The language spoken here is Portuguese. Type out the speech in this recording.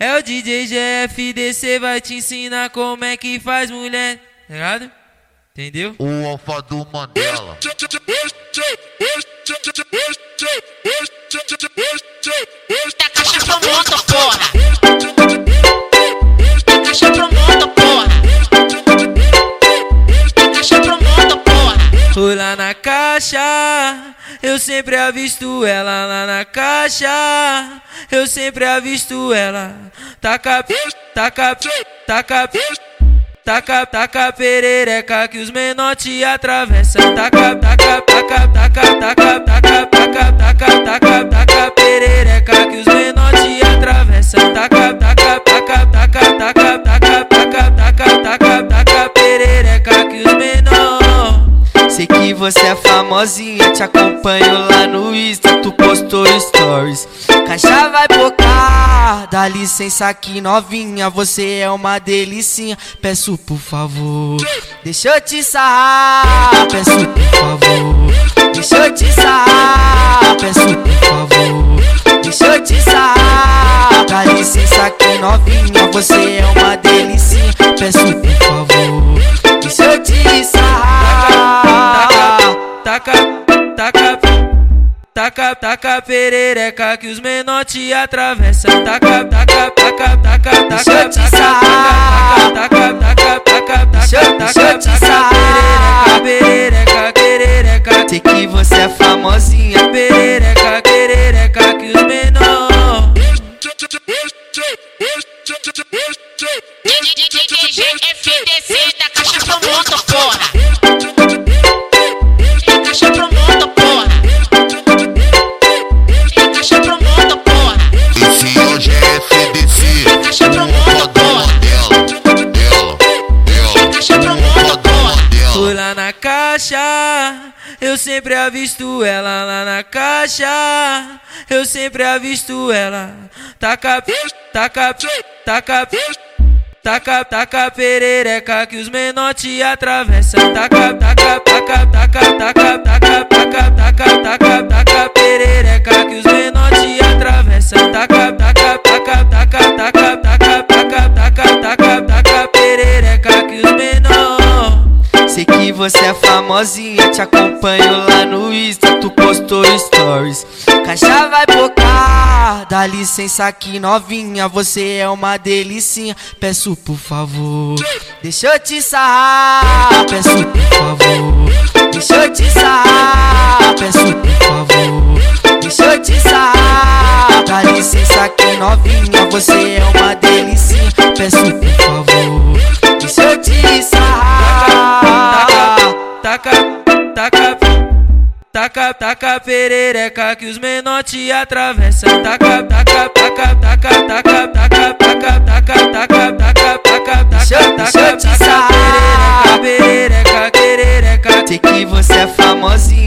É o DJ GFDC vai te ensinar como é que faz mulher, tá ligado? Entendeu? O alfa do Mandela. É caixa pro mundo, porra. É caixa pro mundo, porra. É caixa pro mundo, porra. Fui lá na caixa, eu sempre avisto ela lá na caixa. Eu sempre avisto ela. Taca, taca, taca, taca, taca perereca que os menor te atravessam. Taca, taca, taca, você é famosinha, te acompanho lá no Insta, tu postou stories. Caixa vai bocar, dá licença aqui novinha, você é uma delicinha. Peço por favor, deixa eu te sarrar. Peço por favor, deixa eu te sarrar. Peço por favor, deixa eu te sarrar. Dá licença aqui novinha, você é uma delicinha. Peço por favor, deixa eu te sarrar. Taca, taca, taca, taca perereca que os menor te atravessam. Taca, taca, taca, taca, taca, taca, taca, taca, taca, taca, te taca, sarrar. perereca, perereca, perereca, Sei que você é famosinha, perereca, perereca que os menor. FDC eu sempre avisto ela lá na caixa. Eu sempre avisto ela. Taca, taca, taca, taca, taca perereca que os menor te atravessam. Taca, taca, você é famosinha, te acompanho lá no Insta, tu postou stories. Caixa vai bocar, dá licença aqui novinha, você é uma delicinha. Peço por favor, deixa eu te sarrar. Peço por favor, deixa eu te sarrar. Peço por favor, deixa eu te sarrar. Dá licença aqui novinha, você é uma delicinha. Peço por favor, taca, taca, taca, taca perereca que os menor te atravessa. Taca, taca, taca, taca, taca, taca, taca, taca, taca, taca, taca, taca, taca, taca, perereca, perereca, taca, taca, que você é famosinha.